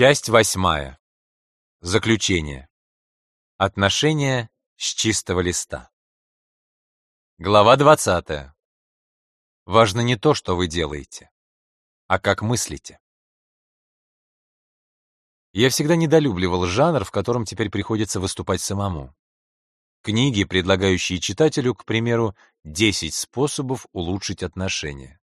Часть восьмая. Заключение. Отношения с чистого листа. Глава двадцатая. Важно не то, что вы делаете, а как мыслите. Я всегда недолюбливал жанр, в котором теперь приходится выступать самому. Книги, предлагающие читателю, к примеру, 10 способов улучшить отношения.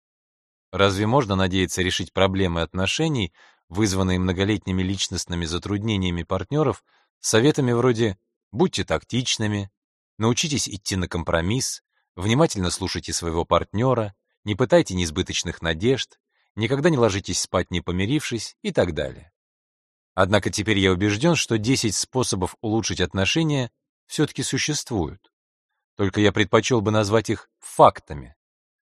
Разве можно надеяться решить проблемы отношений, вызванные многолетними личностными затруднениями партнеров, советами вроде «будьте тактичными», «научитесь идти на компромисс», «внимательно слушайте своего партнера», «не пытайте несбыточных надежд», «никогда не ложитесь спать, не помирившись» и так далее. Однако теперь я убежден, что 10 способов улучшить отношения все-таки существуют. Только я предпочел бы назвать их фактами,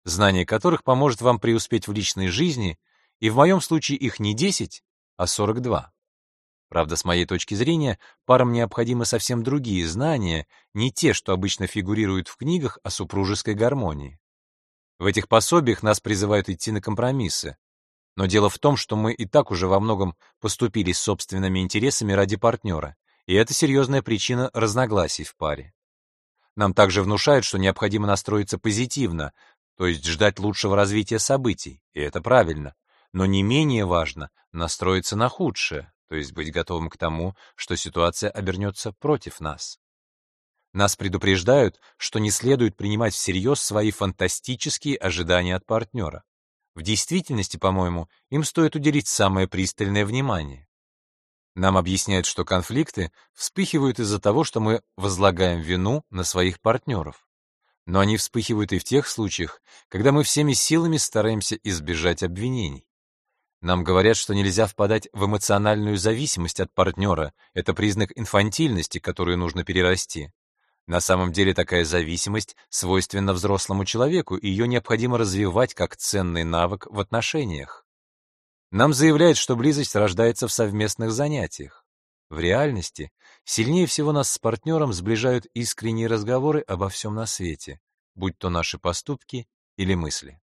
знание которых поможет вам преуспеть в личной жизни, и в моем случае их не 10, а 42. Правда, с моей точки зрения, парам необходимы совсем другие знания, не те, что обычно фигурируют в книгах о супружеской гармонии. В этих пособиях нас призывают идти на компромиссы. Но дело в том, что мы и так уже во многом поступили с собственными интересами ради партнера, и это серьезная причина разногласий в паре. Нам также внушают, что необходимо настроиться позитивно, то есть ждать лучшего развития событий, и это правильно. Но не менее важно настроиться на худшее, то есть быть готовым к тому, что ситуация обернется против нас. Нас предупреждают, что не следует принимать всерьез свои фантастические ожидания от партнера. В действительности, по-моему, им стоит уделить самое пристальное внимание. Нам объясняют, что конфликты вспыхивают из-за того, что мы возлагаем вину на своих партнеров. Но они вспыхивают и в тех случаях, когда мы всеми силами стараемся избежать обвинений. Нам говорят, что нельзя впадать в эмоциональную зависимость от партнера, это признак инфантильности, которую нужно перерасти. На самом деле такая зависимость свойственна взрослому человеку, и ее необходимо развивать как ценный навык в отношениях. Нам заявляют, что близость рождается в совместных занятиях. В реальности сильнее всего нас с партнером сближают искренние разговоры обо всем на свете, будь то наши поступки или мысли.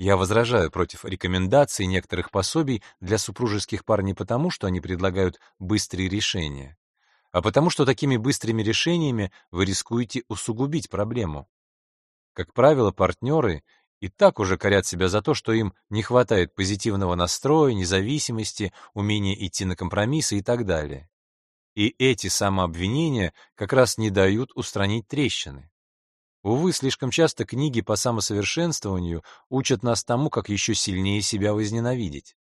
Я возражаю против рекомендаций некоторых пособий для супружеских пар не потому, что они предлагают быстрые решения, а потому что такими быстрыми решениями вы рискуете усугубить проблему. Как правило, партнеры и так уже корят себя за то, что им не хватает позитивного настроя, независимости, умения идти на компромиссы и так далее. И эти самообвинения как раз не дают устранить трещины. Увы, слишком часто книги по самосовершенствованию учат нас тому, как еще сильнее себя возненавидеть.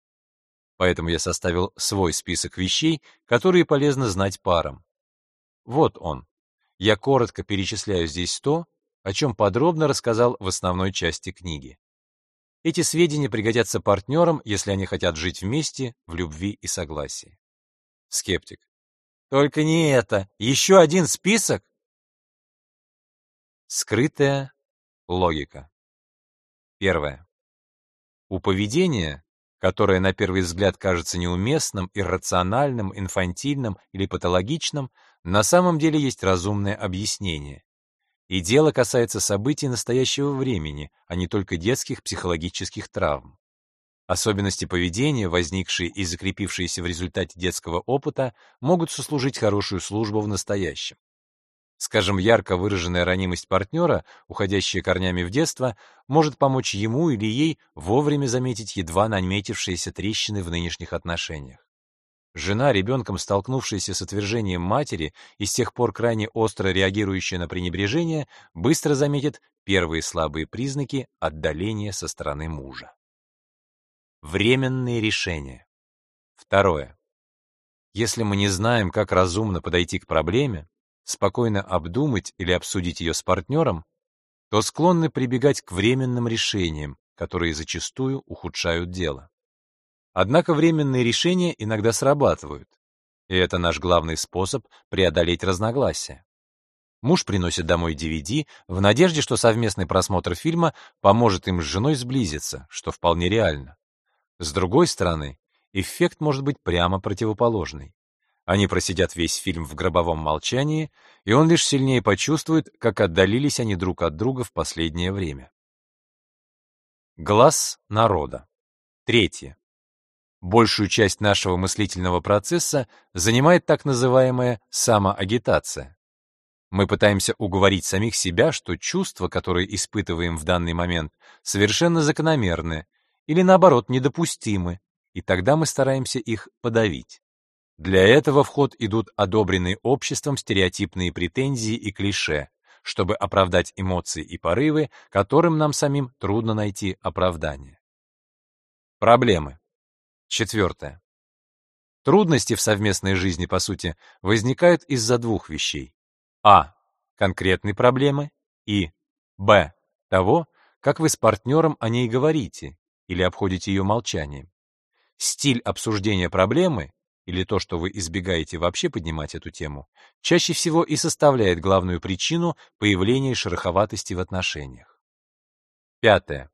Поэтому я составил свой список вещей, которые полезно знать парам. Вот он. Я коротко перечисляю здесь то, о чем подробно рассказал в основной части книги. Эти сведения пригодятся партнерам, если они хотят жить вместе в любви и согласии. Скептик. Только не это. Еще один список? Скрытая логика. Первое. У поведения, которое на первый взгляд кажется неуместным, иррациональным, инфантильным или патологичным, на самом деле есть разумное объяснение. И дело касается событий настоящего времени, а не только детских психологических травм. Особенности поведения, возникшие и закрепившиеся в результате детского опыта, могут сослужить хорошую службу в настоящем. Скажем, ярко выраженная ранимость партнера, уходящая корнями в детство, может помочь ему или ей вовремя заметить едва наметившиеся трещины в нынешних отношениях. Жена, ребенком столкнувшаяся с отвержением матери и с тех пор крайне остро реагирующая на пренебрежение, быстро заметит первые слабые признаки отдаления со стороны мужа. Временные решения. Второе. Если мы не знаем, как разумно подойти к проблеме, спокойно обдумать или обсудить ее с партнером, то склонны прибегать к временным решениям, которые зачастую ухудшают дело. Однако временные решения иногда срабатывают, и это наш главный способ преодолеть разногласия. Муж приносит домой DVD в надежде, что совместный просмотр фильма поможет им с женой сблизиться, что вполне реально. С другой стороны, эффект может быть прямо противоположный. Они просидят весь фильм в гробовом молчании, и он лишь сильнее почувствует, как отдалились они друг от друга в последнее время. Глаз народа. Третье. Большую часть нашего мыслительного процесса занимает так называемая самоагитация. Мы пытаемся уговорить самих себя, что чувства, которые испытываем в данный момент, совершенно закономерны или, наоборот, недопустимы, и тогда мы стараемся их подавить. Для этого в ход идут одобренные обществом стереотипные претензии и клише, чтобы оправдать эмоции и порывы, которым нам самим трудно найти оправдание. Проблемы. Четвертое. Трудности в совместной жизни, по сути, возникают из-за двух вещей. А. Конкретной проблемы и Б. Того, как вы с партнером о ней говорите или обходите ее молчанием. Стиль обсуждения проблемы или то, что вы избегаете вообще поднимать эту тему, чаще всего и составляет главную причину появления шероховатости в отношениях. Пятое.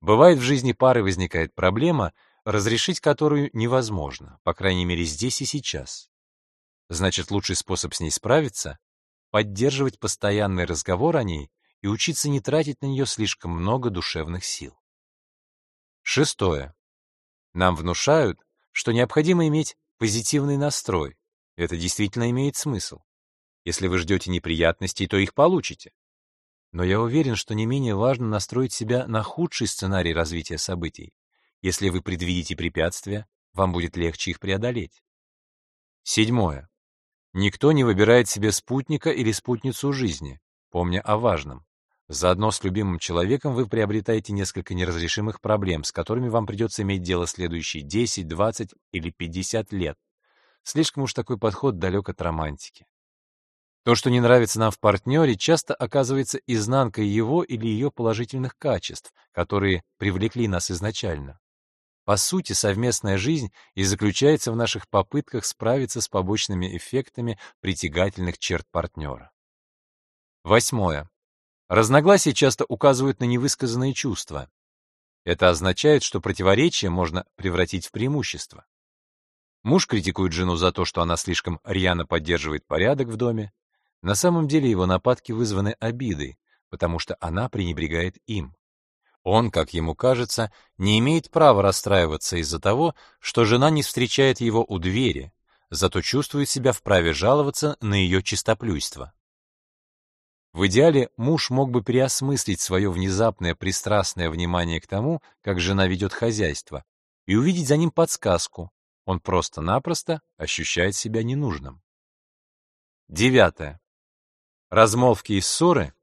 Бывает в жизни пары возникает проблема, разрешить которую невозможно, по крайней мере здесь и сейчас. Значит, лучший способ с ней справиться — поддерживать постоянный разговор о ней и учиться не тратить на нее слишком много душевных сил. Шестое. Нам внушают, что необходимо иметь позитивный настрой. Это действительно имеет смысл. Если вы ждете неприятностей, то их получите. Но я уверен, что не менее важно настроить себя на худший сценарий развития событий. Если вы предвидите препятствия, вам будет легче их преодолеть. Седьмое. Никто не выбирает себе спутника или спутницу жизни, помня о важном. Заодно с любимым человеком вы приобретаете несколько неразрешимых проблем, с которыми вам придется иметь дело следующие 10, 20 или 50 лет. Слишком уж такой подход далек от романтики. То, что не нравится нам в партнере, часто оказывается изнанкой его или ее положительных качеств, которые привлекли нас изначально. По сути, совместная жизнь и заключается в наших попытках справиться с побочными эффектами притягательных черт партнера. Восьмое. Разногласия часто указывают на невысказанные чувства. Это означает, что противоречие можно превратить в преимущество. Муж критикует жену за то, что она слишком рьяно поддерживает порядок в доме. На самом деле его нападки вызваны обидой, потому что она пренебрегает им. Он, как ему кажется, не имеет права расстраиваться из-за того, что жена не встречает его у двери, зато чувствует себя вправе жаловаться на ее чистоплюйство. В идеале муж мог бы переосмыслить свое внезапное пристрастное внимание к тому, как жена ведет хозяйство, и увидеть за ним подсказку. Он просто-напросто ощущает себя ненужным. Девятое. Размолвки и ссоры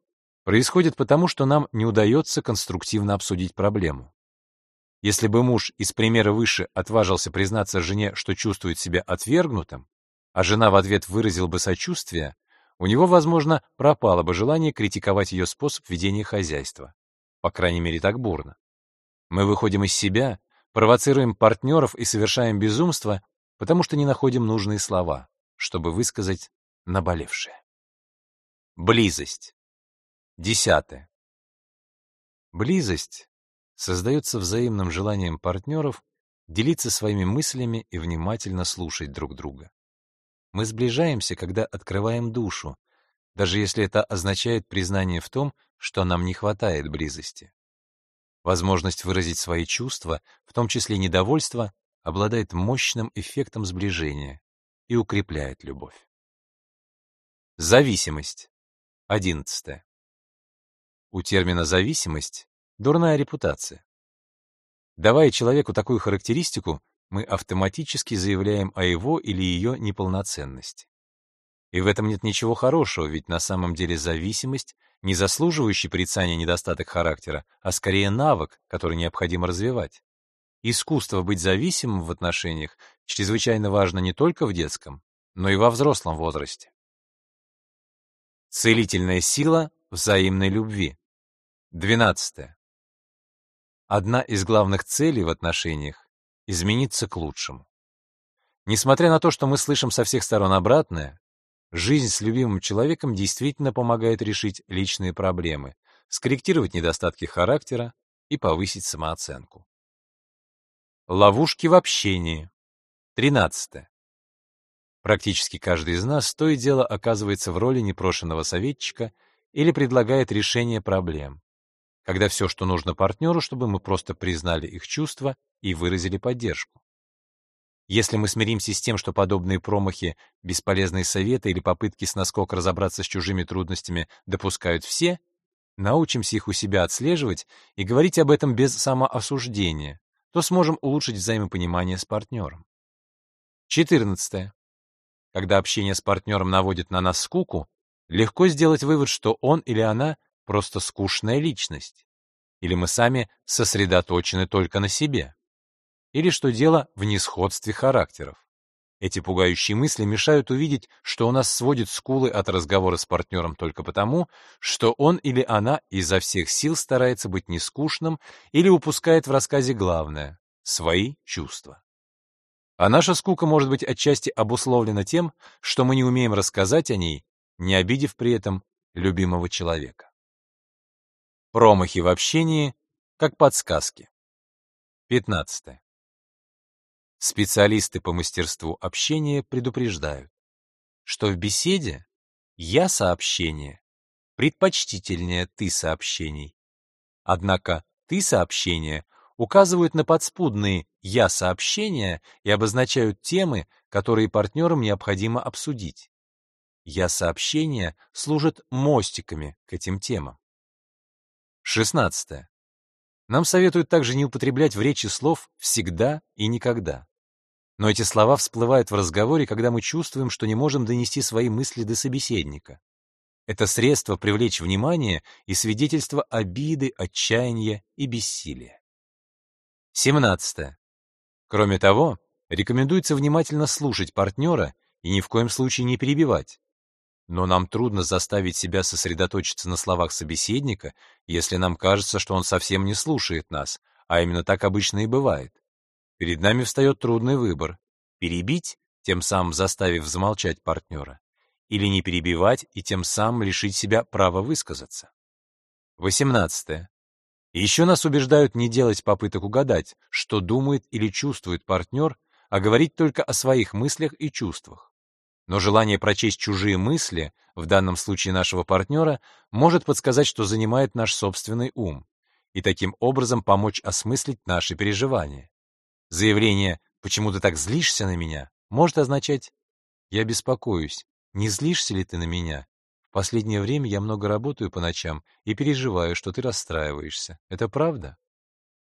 происходят потому, что нам не удается конструктивно обсудить проблему. Если бы муж из примера выше отважился признаться жене, что чувствует себя отвергнутым, а жена в ответ выразил бы сочувствие, у него, возможно, пропало бы желание критиковать ее способ ведения хозяйства. По крайней мере, так бурно. Мы выходим из себя, провоцируем партнеров и совершаем безумство, потому что не находим нужные слова, чтобы высказать наболевшее. Близость. Десятое. Близость создается взаимным желанием партнеров делиться своими мыслями и внимательно слушать друг друга. Мы сближаемся, когда открываем душу, даже если это означает признание в том, что нам не хватает близости. Возможность выразить свои чувства, в том числе недовольство, обладает мощным эффектом сближения и укрепляет любовь. Зависимость. Одиннадцатое. У термина «зависимость» дурная репутация. Давая человеку такую характеристику, мы автоматически заявляем о его или ее неполноценности. И в этом нет ничего хорошего, ведь на самом деле зависимость — не заслуживающий порицания недостаток характера, а скорее навык, который необходимо развивать. Искусство быть зависимым в отношениях чрезвычайно важно не только в детском, но и во взрослом возрасте. Целительная сила взаимной любви. 12. Одна из главных целей в отношениях измениться к лучшему. Несмотря на то, что мы слышим со всех сторон обратное, жизнь с любимым человеком действительно помогает решить личные проблемы, скорректировать недостатки характера и повысить самооценку. Ловушки в общении. 13. Практически каждый из нас то и дело оказывается в роли непрошенного советчика или предлагает решение проблем когда все, что нужно партнеру, чтобы мы просто признали их чувства и выразили поддержку. Если мы смиримся с тем, что подобные промахи, бесполезные советы или попытки с наскока разобраться с чужими трудностями допускают все, научимся их у себя отслеживать и говорить об этом без самоосуждения, то сможем улучшить взаимопонимание с партнером. 14. Когда общение с партнером наводит на нас скуку, легко сделать вывод, что он или она просто скучная личность, или мы сами сосредоточены только на себе или что дело в несходстве характеров. Эти пугающие мысли мешают увидеть, что у нас сводит скулы от разговора с партнером только потому, что он или она изо всех сил старается быть нескучным или упускает в рассказе главное — свои чувства. А наша скука может быть отчасти обусловлена тем, что мы не умеем рассказать о ней, не обидев при этом любимого человека. Промахи в общении как подсказки. 15. Специалисты по мастерству общения предупреждают, что в беседе «я» сообщение предпочтительнее «ты» сообщений. Однако «ты» сообщения указывают на подспудные «я» сообщения и обозначают темы, которые партнерам необходимо обсудить. «Я» сообщения служат мостиками к этим темам. 16. Нам советуют также не употреблять в речи слов «всегда» и «никогда». Но эти слова всплывают в разговоре, когда мы чувствуем, что не можем донести свои мысли до собеседника. Это средство привлечь внимание и свидетельство обиды, отчаяния и бессилия. 17. Кроме того, рекомендуется внимательно слушать партнера и ни в коем случае не перебивать. Но нам трудно заставить себя сосредоточиться на словах собеседника, если нам кажется, что он совсем не слушает нас, а именно так обычно и бывает. Перед нами встает трудный выбор — перебить, тем самым заставив замолчать партнера, или не перебивать и тем самым лишить себя права высказаться. 18. Еще нас убеждают не делать попыток угадать, что думает или чувствует партнер, а говорить только о своих мыслях и чувствах. Но желание прочесть чужие мысли, в данном случае нашего партнера, может подсказать, что занимает наш собственный ум, и таким образом помочь осмыслить наши переживания. Заявление «почему ты так злишься на меня» может означать «я беспокоюсь, не злишься ли ты на меня? В последнее время я много работаю по ночам и переживаю, что ты расстраиваешься. Это правда?»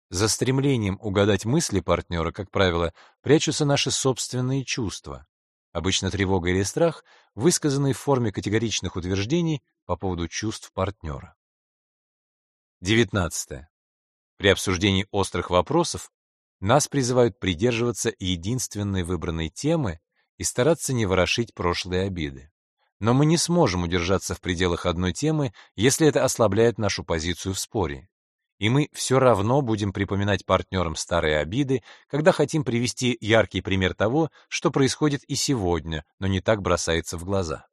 За стремлением угадать мысли партнера, как правило, прячутся наши собственные чувства. Обычно тревога или страх, высказанные в форме категоричных утверждений по поводу чувств партнера. 19. При обсуждении острых вопросов нас призывают придерживаться единственной выбранной темы и стараться не ворошить прошлые обиды. Но мы не сможем удержаться в пределах одной темы, если это ослабляет нашу позицию в споре. И мы все равно будем припоминать партнерам старые обиды, когда хотим привести яркий пример того, что происходит и сегодня, но не так бросается в глаза.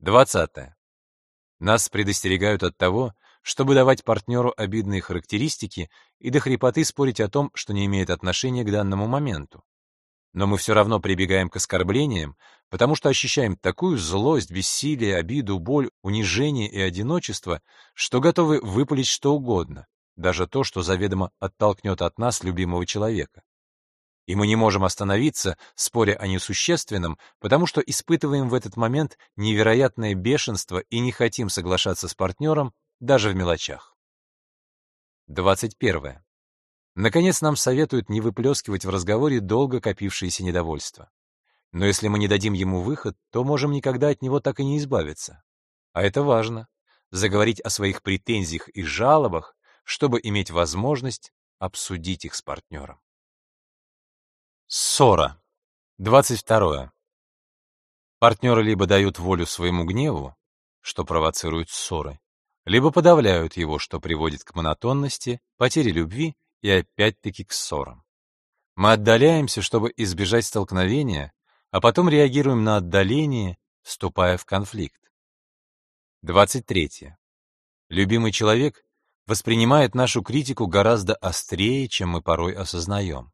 20. Нас предостерегают от того, чтобы давать партнеру обидные характеристики и до хрипоты спорить о том, что не имеет отношения к данному моменту. Но мы все равно прибегаем к оскорблениям, потому что ощущаем такую злость, бессилие, обиду, боль, унижение и одиночество, что готовы выпалить что угодно, даже то, что заведомо оттолкнет от нас любимого человека. И мы не можем остановиться, споря о несущественном, потому что испытываем в этот момент невероятное бешенство и не хотим соглашаться с партнером даже в мелочах. 21. Наконец, нам советуют не выплескивать в разговоре долго копившееся недовольство. Но если мы не дадим ему выход, то можем никогда от него так и не избавиться. А это важно — заговорить о своих претензиях и жалобах, чтобы иметь возможность обсудить их с партнером. Ссора. 22. Партнеры либо дают волю своему гневу, что провоцирует ссоры, либо подавляют его, что приводит к монотонности, потере любви и опять-таки к ссорам. Мы отдаляемся, чтобы избежать столкновения, а потом реагируем на отдаление, вступая в конфликт. 23. Любимый человек воспринимает нашу критику гораздо острее, чем мы порой осознаем.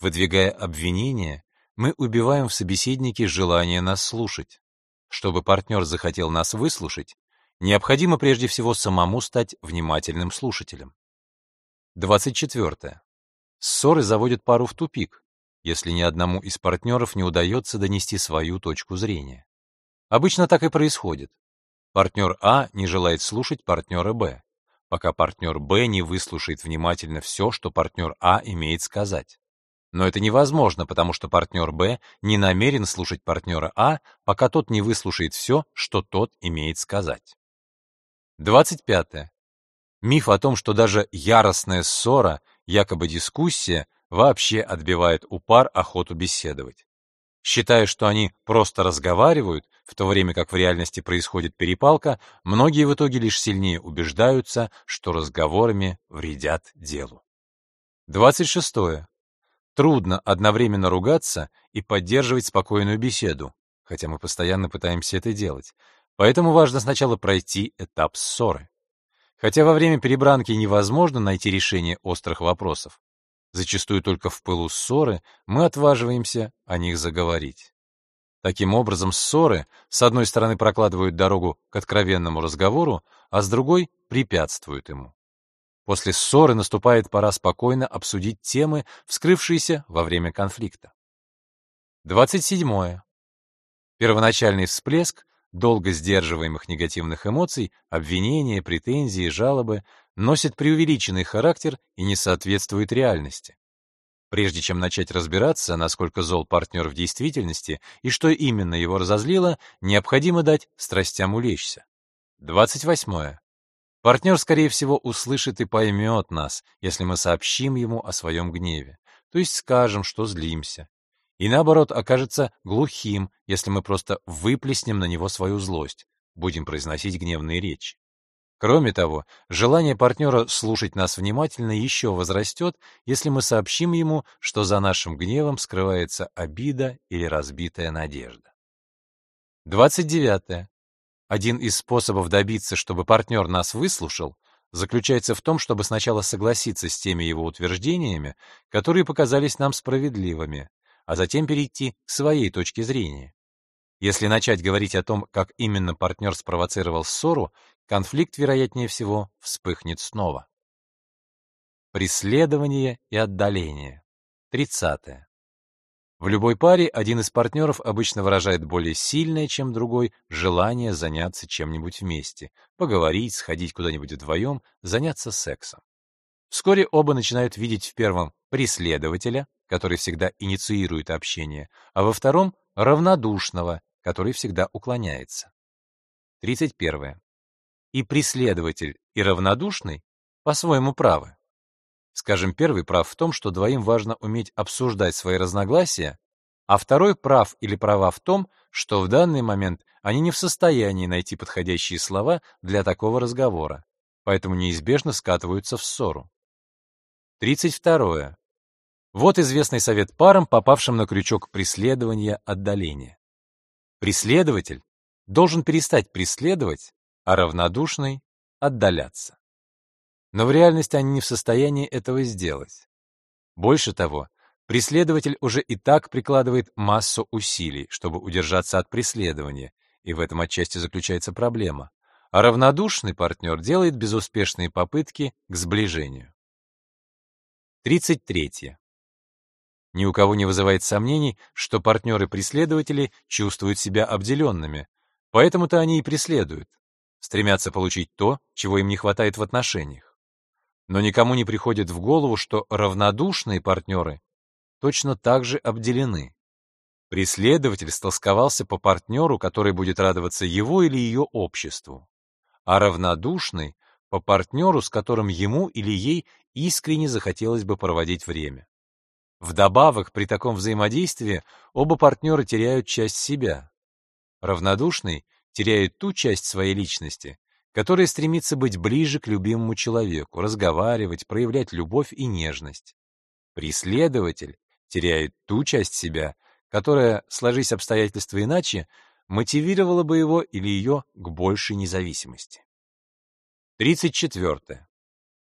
Выдвигая обвинения, мы убиваем в собеседнике желание нас слушать. Чтобы партнер захотел нас выслушать, Необходимо прежде всего самому стать внимательным слушателем. 24. Ссоры заводят пару в тупик, если ни одному из партнеров не удается донести свою точку зрения. Обычно так и происходит. Партнер А не желает слушать партнера Б, пока партнер Б не выслушает внимательно все, что партнер А имеет сказать. Но это невозможно, потому что партнер Б не намерен слушать партнера А, пока тот не выслушает все, что тот имеет сказать. 25. Миф о том, что даже яростная ссора, якобы дискуссия, вообще отбивает у пар охоту беседовать. Считая, что они просто разговаривают, в то время как в реальности происходит перепалка, многие в итоге лишь сильнее убеждаются, что разговорами вредят делу. 26. Трудно одновременно ругаться и поддерживать спокойную беседу, хотя мы постоянно пытаемся это делать. Поэтому важно сначала пройти этап ссоры. Хотя во время перебранки невозможно найти решение острых вопросов, Зачастую только в пылу ссоры мы отваживаемся о них заговорить. Таким образом, ссоры с одной стороны прокладывают дорогу к откровенному разговору, а с другой препятствуют ему. После ссоры наступает пора спокойно обсудить темы, вскрывшиеся во время конфликта. 27. Первоначальный всплеск долго сдерживаемых негативных эмоций, обвинения, претензии, жалобы носит преувеличенный характер и не соответствует реальности. Прежде чем начать разбираться, насколько зол партнер в действительности и что именно его разозлило, необходимо дать страстям улечься. 28. Партнер, скорее всего, услышит и поймет нас, если мы сообщим ему о своем гневе, то есть скажем, что злимся. И наоборот, окажется глухим, если мы просто выплеснем на него свою злость, будем произносить гневные речи. Кроме того, желание партнера слушать нас внимательно еще возрастет, если мы сообщим ему, что за нашим гневом скрывается обида или разбитая надежда. 29. Один из способов добиться, чтобы партнер нас выслушал, заключается в том, чтобы сначала согласиться с теми его утверждениями, которые показались нам справедливыми, а затем перейти к своей точке зрения. Если начать говорить о том, как именно партнер спровоцировал ссору, конфликт, вероятнее всего, вспыхнет снова. Преследование и отдаление. 30. В любой паре один из партнеров обычно выражает более сильное, чем другой, желание заняться чем-нибудь вместе, поговорить, сходить куда-нибудь вдвоем, заняться сексом. Вскоре оба начинают видеть в первом преследователя, который всегда инициирует общение, а во втором — равнодушного, который всегда уклоняется. 31. И преследователь, и равнодушный по-своему правы. Скажем, первый прав в том, что двоим важно уметь обсуждать свои разногласия, а второй прав или права в том, что в данный момент они не в состоянии найти подходящие слова для такого разговора, поэтому неизбежно скатываются в ссору. 32. Вот известный совет парам, попавшим на крючок преследования отдаления. Преследователь должен перестать преследовать, а равнодушный — отдаляться. Но в реальности они не в состоянии этого сделать. Больше того, преследователь уже и так прикладывает массу усилий, чтобы удержаться от преследования, и в этом отчасти заключается проблема. А равнодушный партнер делает безуспешные попытки к сближению. 33. Ни у кого не вызывает сомнений, что партнеры-преследователи чувствуют себя обделенными, поэтому-то они и преследуют, стремятся получить то, чего им не хватает в отношениях. Но никому не приходит в голову, что равнодушные партнеры точно так же обделены. Преследователь столсковался по партнеру, который будет радоваться его или ее обществу, а равнодушный — по партнеру, с которым ему или ей искренне захотелось бы проводить время. Вдобавок, при таком взаимодействии оба партнера теряют часть себя. Равнодушный теряет ту часть своей личности, которая стремится быть ближе к любимому человеку, разговаривать, проявлять любовь и нежность. Преследователь теряет ту часть себя, которая, сложись обстоятельства иначе, мотивировала бы его или ее к большей независимости. 34.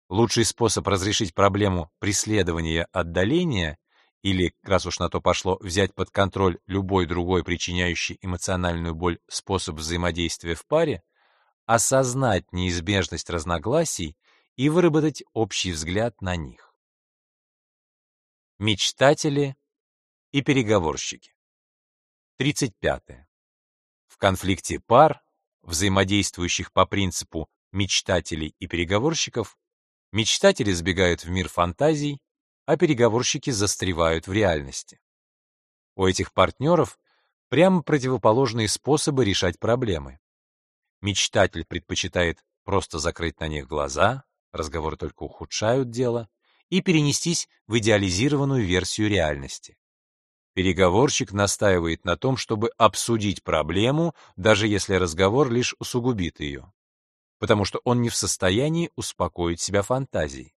Лучший способ разрешить проблему преследования отдаления или, раз уж на то пошло, взять под контроль любой другой причиняющий эмоциональную боль способ взаимодействия в паре, осознать неизбежность разногласий и выработать общий взгляд на них. Мечтатели и переговорщики. 35. В конфликте пар, взаимодействующих по принципу мечтателей и переговорщиков, мечтатели сбегают в мир фантазий, а переговорщики застревают в реальности. У этих партнеров прямо противоположные способы решать проблемы. Мечтатель предпочитает просто закрыть на них глаза, разговоры только ухудшают дело, и перенестись в идеализированную версию реальности. Переговорщик настаивает на том, чтобы обсудить проблему, даже если разговор лишь усугубит ее, потому что он не в состоянии успокоить себя фантазией.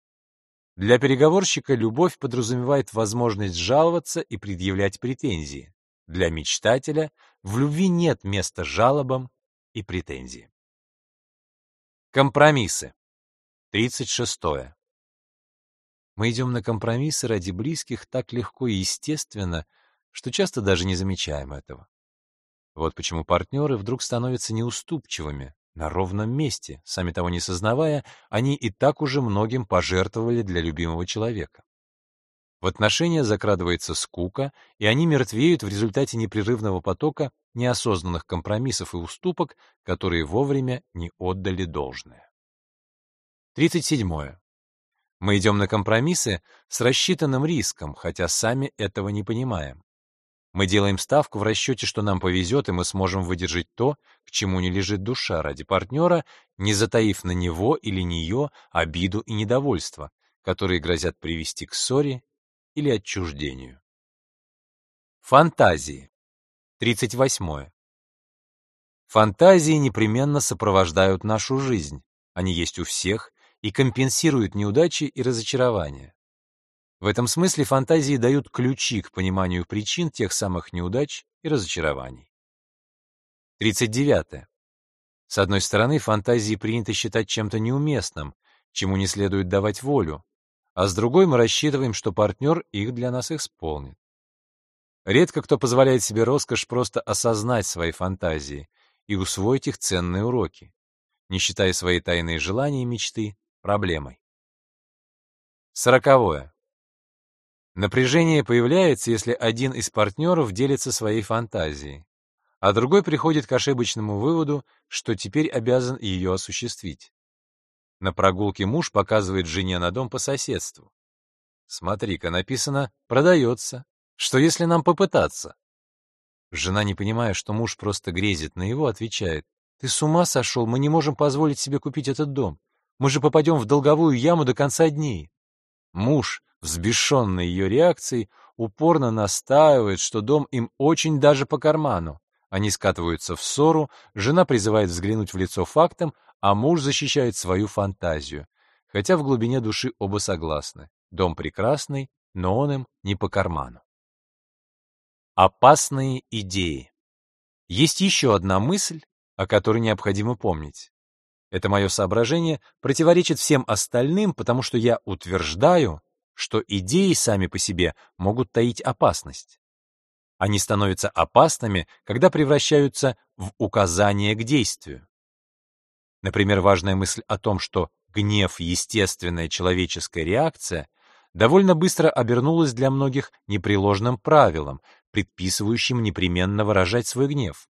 Для переговорщика любовь подразумевает возможность жаловаться и предъявлять претензии. Для мечтателя в любви нет места жалобам и претензиям. Компромиссы. 36. Мы идем на компромиссы ради близких так легко и естественно, что часто даже не замечаем этого. Вот почему партнеры вдруг становятся неуступчивыми, на ровном месте, сами того не сознавая, они и так уже многим пожертвовали для любимого человека. В отношения закрадывается скука, и они мертвеют в результате непрерывного потока неосознанных компромиссов и уступок, которые вовремя не отдали должное. 37. Мы идем на компромиссы с рассчитанным риском, хотя сами этого не понимаем. Мы делаем ставку в расчете, что нам повезет, и мы сможем выдержать то, к чему не лежит душа ради партнера, не затаив на него или нее обиду и недовольство, которые грозят привести к ссоре или отчуждению. Фантазии. 38. Фантазии непременно сопровождают нашу жизнь. Они есть у всех и компенсируют неудачи и разочарования. В этом смысле фантазии дают ключи к пониманию причин тех самых неудач и разочарований. 39. С одной стороны, фантазии принято считать чем-то неуместным, чему не следует давать волю, а с другой мы рассчитываем, что партнер их для нас исполнит. Редко кто позволяет себе роскошь просто осознать свои фантазии и усвоить их ценные уроки, не считая свои тайные желания и мечты проблемой. Сороковое. Напряжение появляется, если один из партнеров делится своей фантазией, а другой приходит к ошибочному выводу, что теперь обязан ее осуществить. На прогулке муж показывает жене на дом по соседству. Смотри-ка, написано «продается». Что если нам попытаться? Жена, не понимая, что муж просто грезит на его, отвечает, «Ты с ума сошел, мы не можем позволить себе купить этот дом. Мы же попадем в долговую яму до конца дней». Муж, взбешенный ее реакцией, упорно настаивает, что дом им очень даже по карману. Они скатываются в ссору, жена призывает взглянуть в лицо фактам, а муж защищает свою фантазию. Хотя в глубине души оба согласны. Дом прекрасный, но он им не по карману. Опасные идеи. Есть еще одна мысль, о которой необходимо помнить. Это мое соображение противоречит всем остальным, потому что я утверждаю, что идеи сами по себе могут таить опасность. Они становятся опасными, когда превращаются в указание к действию. Например, важная мысль о том, что гнев — естественная человеческая реакция, довольно быстро обернулась для многих непреложным правилом, предписывающим непременно выражать свой гнев.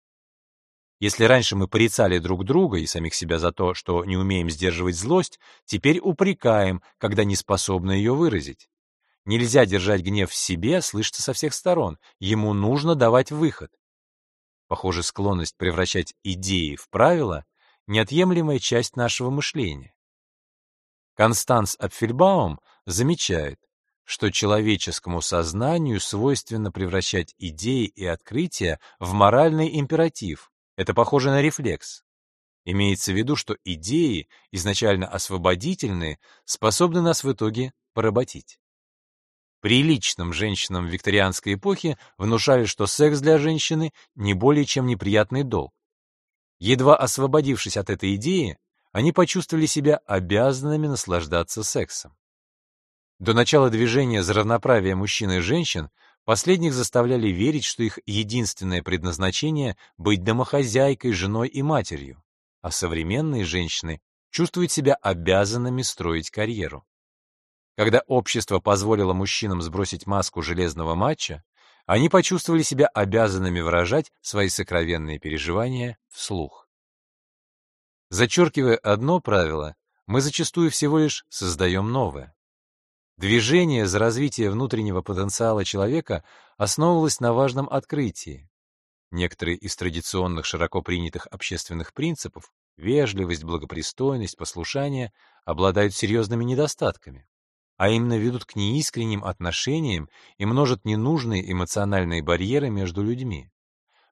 Если раньше мы порицали друг друга и самих себя за то, что не умеем сдерживать злость, теперь упрекаем, когда не способны ее выразить. Нельзя держать гнев в себе, слышится со всех сторон. Ему нужно давать выход. Похоже, склонность превращать идеи в правила — неотъемлемая часть нашего мышления. Констанс Апфельбаум замечает, что человеческому сознанию свойственно превращать идеи и открытия в моральный императив, это похоже на рефлекс. Имеется в виду, что идеи, изначально освободительные, способны нас в итоге поработить. Приличным женщинам викторианской эпохи внушали, что секс для женщины не более чем неприятный долг. Едва освободившись от этой идеи, они почувствовали себя обязанными наслаждаться сексом. До начала движения за равноправие мужчин и женщин Последних заставляли верить, что их единственное предназначение — быть домохозяйкой, женой и матерью, а современные женщины чувствуют себя обязанными строить карьеру. Когда общество позволило мужчинам сбросить маску железного матча, Они почувствовали себя обязанными выражать свои сокровенные переживания вслух. Зачеркивая одно правило, мы зачастую всего лишь создаем новое. Движение за развитие внутреннего потенциала человека основывалось на важном открытии. Некоторые из традиционных широко принятых общественных принципов — вежливость, благопристойность, послушание — обладают серьезными недостатками а именно ведут к неискренним отношениям и множат ненужные эмоциональные барьеры между людьми.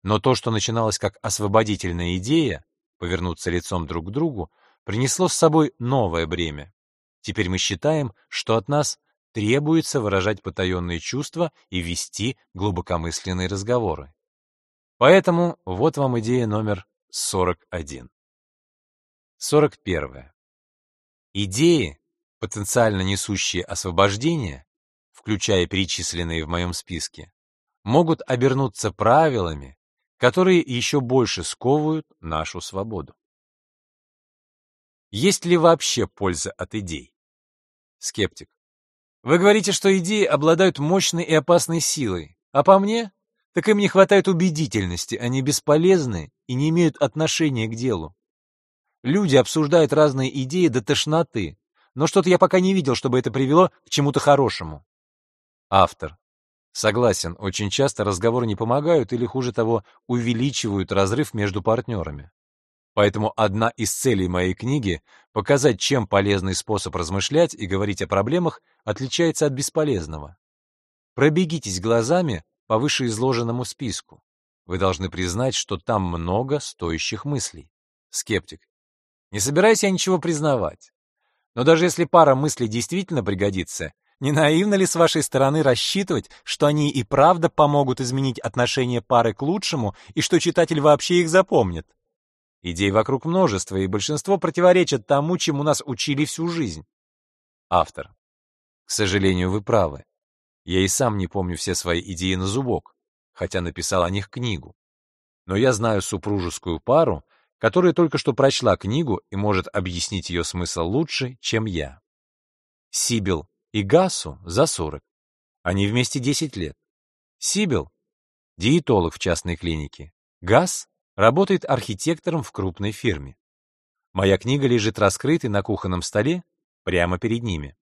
Но то, что начиналось как освободительная идея, повернуться лицом друг к другу, принесло с собой новое бремя. Теперь мы считаем, что от нас требуется выражать потаенные чувства и вести глубокомысленные разговоры. Поэтому вот вам идея номер 41. 41. Идеи потенциально несущие освобождение, включая перечисленные в моем списке, могут обернуться правилами, которые еще больше сковывают нашу свободу. Есть ли вообще польза от идей? Скептик. Вы говорите, что идеи обладают мощной и опасной силой, а по мне, так им не хватает убедительности, они бесполезны и не имеют отношения к делу. Люди обсуждают разные идеи до тошноты, но что-то я пока не видел, чтобы это привело к чему-то хорошему. Автор. Согласен, очень часто разговоры не помогают или, хуже того, увеличивают разрыв между партнерами. Поэтому одна из целей моей книги — показать, чем полезный способ размышлять и говорить о проблемах отличается от бесполезного. Пробегитесь глазами по вышеизложенному списку. Вы должны признать, что там много стоящих мыслей. Скептик. Не собираюсь я ничего признавать. Но даже если пара мыслей действительно пригодится, не наивно ли с вашей стороны рассчитывать, что они и правда помогут изменить отношение пары к лучшему и что читатель вообще их запомнит? Идей вокруг множество, и большинство противоречат тому, чему нас учили всю жизнь. Автор. К сожалению, вы правы. Я и сам не помню все свои идеи на зубок, хотя написал о них книгу. Но я знаю супружескую пару, которая только что прочла книгу и может объяснить ее смысл лучше, чем я. Сибил и Гасу за 40. Они вместе 10 лет. Сибил — диетолог в частной клинике. Гас работает архитектором в крупной фирме. Моя книга лежит раскрытой на кухонном столе прямо перед ними.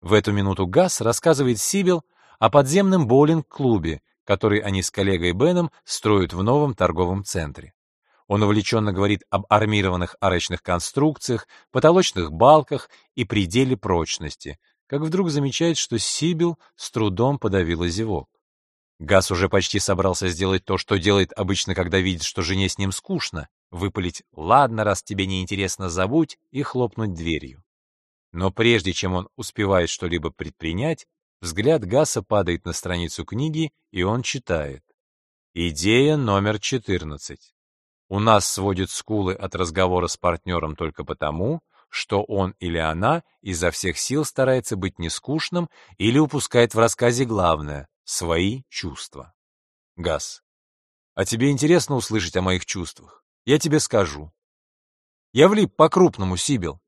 В эту минуту Гас рассказывает Сибил о подземном боулинг-клубе, который они с коллегой Беном строят в новом торговом центре. Он увлеченно говорит об армированных арочных конструкциях, потолочных балках и пределе прочности, как вдруг замечает, что Сибил с трудом подавила зевок. Газ уже почти собрался сделать то, что делает обычно, когда видит, что жене с ним скучно, выпалить «Ладно, раз тебе не интересно, забудь» и хлопнуть дверью. Но прежде чем он успевает что-либо предпринять, взгляд Гаса падает на страницу книги, и он читает. Идея номер 14. У нас сводит скулы от разговора с партнером только потому, что он или она изо всех сил старается быть нескучным или упускает в рассказе главное — свои чувства. Газ. А тебе интересно услышать о моих чувствах? Я тебе скажу. Я влип по-крупному, Сибил.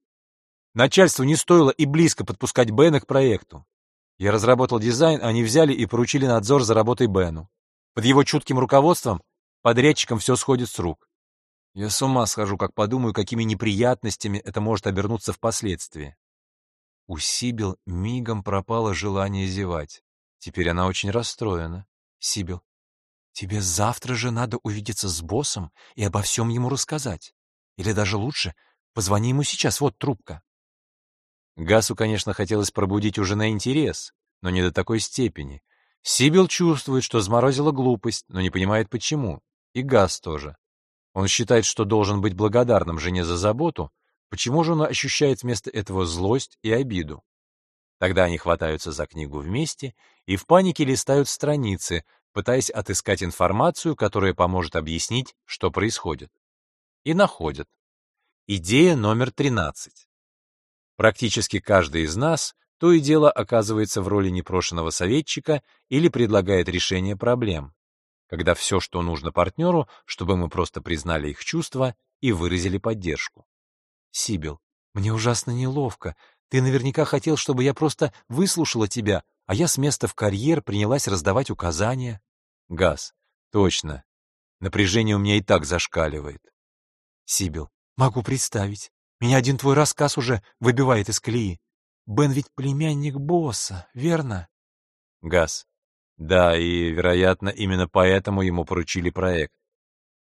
Начальству не стоило и близко подпускать Бена к проекту. Я разработал дизайн, они взяли и поручили надзор за работой Бену. Под его чутким руководством подрядчикам все сходит с рук. Я с ума схожу, как подумаю, какими неприятностями это может обернуться впоследствии. У Сибил мигом пропало желание зевать. Теперь она очень расстроена. Сибил, тебе завтра же надо увидеться с боссом и обо всем ему рассказать. Или даже лучше, позвони ему сейчас, вот трубка. Гасу, конечно, хотелось пробудить уже на интерес, но не до такой степени. Сибил чувствует, что заморозила глупость, но не понимает почему. И Гас тоже. Он считает, что должен быть благодарным жене за заботу, почему же он ощущает вместо этого злость и обиду? Тогда они хватаются за книгу вместе и в панике листают страницы, пытаясь отыскать информацию, которая поможет объяснить, что происходит. И находят. Идея номер 13. Практически каждый из нас то и дело оказывается в роли непрошенного советчика или предлагает решение проблем когда все, что нужно партнеру, чтобы мы просто признали их чувства и выразили поддержку. Сибил, мне ужасно неловко. Ты наверняка хотел, чтобы я просто выслушала тебя, а я с места в карьер принялась раздавать указания. Газ. Точно. Напряжение у меня и так зашкаливает. Сибил. Могу представить. Меня один твой рассказ уже выбивает из колеи. Бен ведь племянник босса, верно? Газ. Да, и, вероятно, именно поэтому ему поручили проект.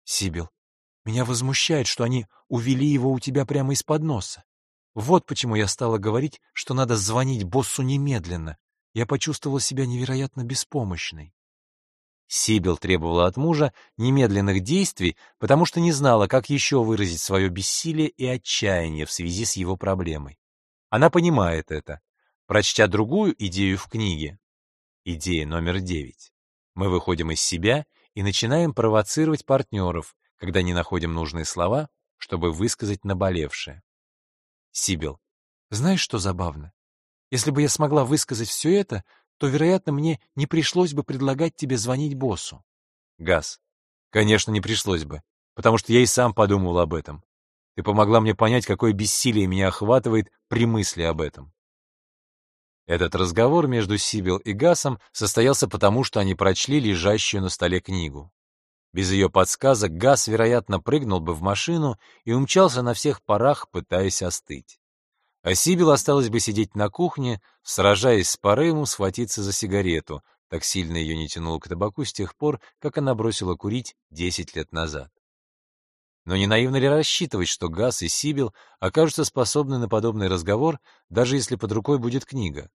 Сибил. Меня возмущает, что они увели его у тебя прямо из-под носа. Вот почему я стала говорить, что надо звонить боссу немедленно. Я почувствовала себя невероятно беспомощной. Сибил требовала от мужа немедленных действий, потому что не знала, как еще выразить свое бессилие и отчаяние в связи с его проблемой. Она понимает это. Прочтя другую идею в книге, идея номер девять, мы выходим из себя и начинаем провоцировать партнеров, когда не находим нужные слова, чтобы высказать наболевшее. Сибил. Знаешь, что забавно? Если бы я смогла высказать все это, то, вероятно, мне не пришлось бы предлагать тебе звонить боссу. Газ. Конечно, не пришлось бы, потому что я и сам подумал об этом. Ты помогла мне понять, какое бессилие меня охватывает при мысли об этом. Этот разговор между Сибил и Гасом состоялся потому, что они прочли лежащую на столе книгу. Без ее подсказок Гас, вероятно, прыгнул бы в машину и умчался на всех парах, пытаясь остыть. А Сибил осталась бы сидеть на кухне, сражаясь с порывом схватиться за сигарету, так сильно ее не тянуло к табаку с тех пор, как она бросила курить 10 лет назад. Но не наивно ли рассчитывать, что Гас и Сибил окажутся способны на подобный разговор, даже если под рукой будет книга?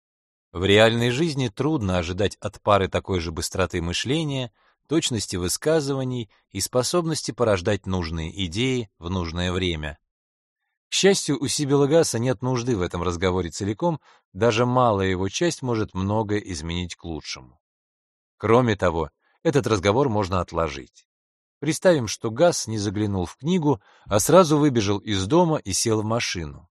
В реальной жизни трудно ожидать от пары такой же быстроты мышления, точности высказываний и способности порождать нужные идеи в нужное время. К счастью, у Сибила Гасса нет нужды в этом разговоре целиком, даже малая его часть может многое изменить к лучшему. Кроме того, этот разговор можно отложить. Представим, что Гасс не заглянул в книгу, а сразу выбежал из дома и сел в машину.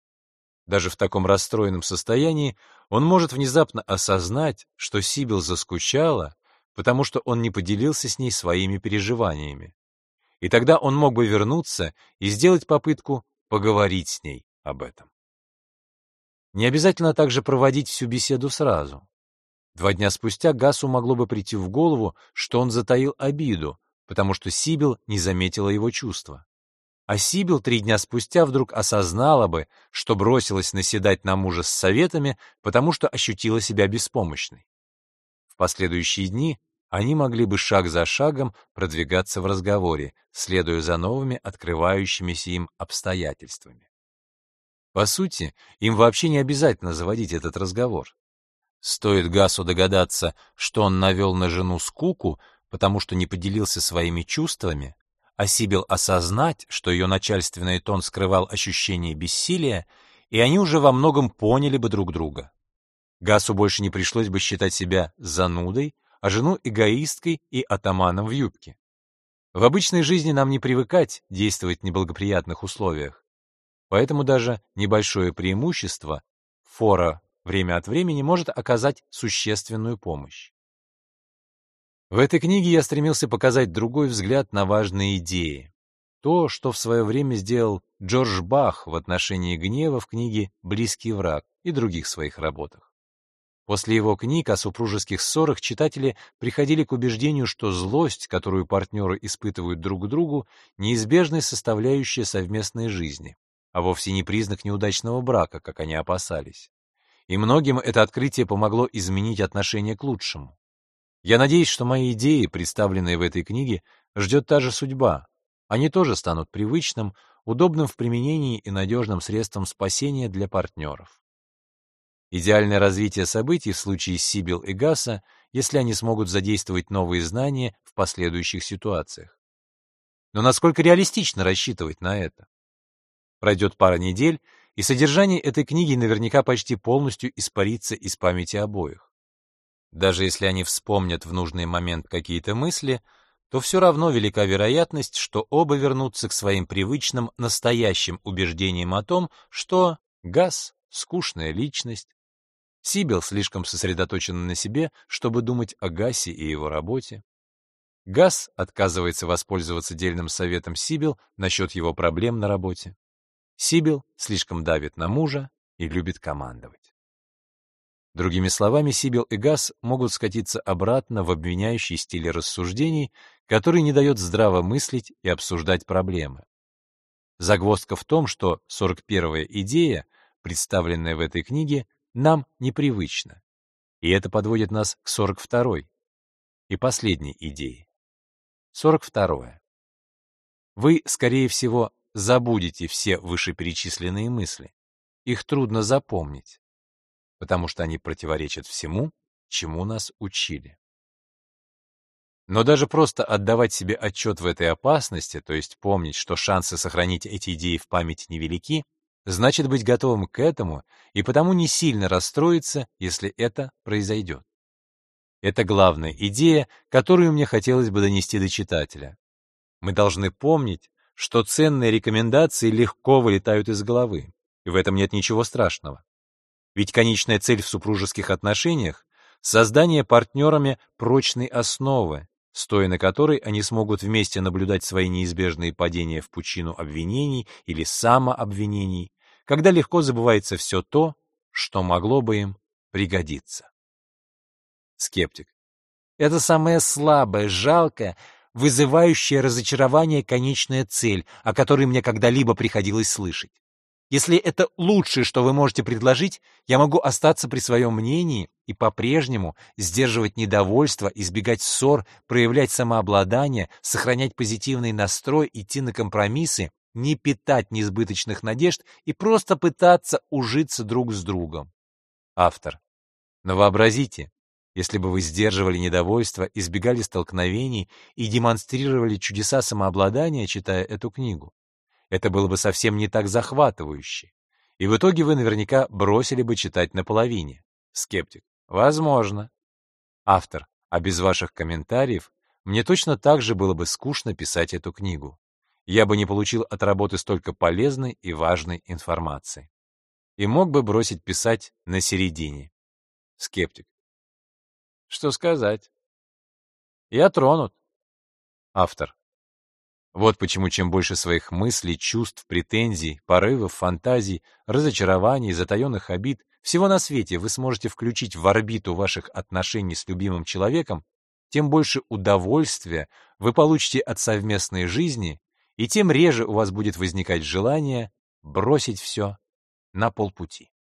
Даже в таком расстроенном состоянии он может внезапно осознать, что Сибил заскучала, потому что он не поделился с ней своими переживаниями. И тогда он мог бы вернуться и сделать попытку поговорить с ней об этом. Не обязательно также проводить всю беседу сразу. Два дня спустя Гасу могло бы прийти в голову, что он затаил обиду, потому что Сибил не заметила его чувства. А Сибил три дня спустя вдруг осознала бы, что бросилась наседать на мужа с советами, потому что ощутила себя беспомощной. В последующие дни они могли бы шаг за шагом продвигаться в разговоре, следуя за новыми открывающимися им обстоятельствами. По сути, им вообще не обязательно заводить этот разговор. Стоит Гасу догадаться, что он навел на жену скуку, потому что не поделился своими чувствами, а Сибил осознать, что ее начальственный тон скрывал ощущение бессилия, и они уже во многом поняли бы друг друга. Гасу больше не пришлось бы считать себя занудой, а жену эгоисткой и атаманом в юбке. В обычной жизни нам не привыкать действовать в неблагоприятных условиях. Поэтому даже небольшое преимущество, фора время от времени может оказать существенную помощь. В этой книге я стремился показать другой взгляд на важные идеи. То, что в свое время сделал Джордж Бах в отношении гнева в книге «Близкий враг» и других своих работах. После его книг о супружеских ссорах читатели приходили к убеждению, что злость, которую партнеры испытывают друг к другу, неизбежная составляющая совместной жизни, а вовсе не признак неудачного брака, как они опасались. И многим это открытие помогло изменить отношение к лучшему. Я надеюсь, что мои идеи, представленные в этой книге, ждет та же судьба. Они тоже станут привычным, удобным в применении и надежным средством спасения для партнеров. Идеальное развитие событий в случае Сибил и Гасса, если они смогут задействовать новые знания в последующих ситуациях. Но насколько реалистично рассчитывать на это? Пройдет пара недель, и содержание этой книги наверняка почти полностью испарится из памяти обоих. Даже если они вспомнят в нужный момент какие-то мысли, то все равно велика вероятность, что оба вернутся к своим привычным настоящим убеждениям о том, что Гас — скучная личность, Сибил слишком сосредоточен на себе, чтобы думать о Гасе и его работе. Гас отказывается воспользоваться дельным советом Сибил насчет его проблем на работе. Сибил слишком давит на мужа и любит командовать. Другими словами, Сибил и Гасс могут скатиться обратно в обвиняющий стиль рассуждений, который не дает здраво мыслить и обсуждать проблемы. Загвоздка в том, что 41-я идея, представленная в этой книге, нам непривычна. И это подводит нас к 42-й и последней идее. 42. Вы, скорее всего, забудете все вышеперечисленные мысли. Их трудно запомнить, потому что они противоречат всему, чему нас учили. Но даже просто отдавать себе отчет в этой опасности, то есть помнить, что шансы сохранить эти идеи в памяти невелики, значит быть готовым к этому и потому не сильно расстроиться, если это произойдет. Это главная идея, которую мне хотелось бы донести до читателя. Мы должны помнить, что ценные рекомендации легко вылетают из головы, и в этом нет ничего страшного. Ведь конечная цель в супружеских отношениях — создание партнерами прочной основы, стоя на которой они смогут вместе наблюдать свои неизбежные падения в пучину обвинений или самообвинений, когда легко забывается все то, что могло бы им пригодиться. Скептик. Это самая слабая, жалкая, вызывающая разочарование конечная цель, о которой мне когда-либо приходилось слышать. Если это лучшее, что вы можете предложить, я могу остаться при своем мнении и по-прежнему сдерживать недовольство, избегать ссор, проявлять самообладание, сохранять позитивный настрой, идти на компромиссы, не питать несбыточных надежд и просто пытаться ужиться друг с другом. Автор. Но вообразите, если бы вы сдерживали недовольство, избегали столкновений и демонстрировали чудеса самообладания, читая эту книгу это было бы совсем не так захватывающе. И в итоге вы наверняка бросили бы читать наполовине. Скептик. Возможно. Автор. А без ваших комментариев мне точно так же было бы скучно писать эту книгу. Я бы не получил от работы столько полезной и важной информации. И мог бы бросить писать на середине. Скептик. Что сказать? Я тронут. Автор. Вот почему чем больше своих мыслей, чувств, претензий, порывов, фантазий, разочарований, затаенных обид, всего на свете вы сможете включить в орбиту ваших отношений с любимым человеком, тем больше удовольствия вы получите от совместной жизни, и тем реже у вас будет возникать желание бросить все на полпути.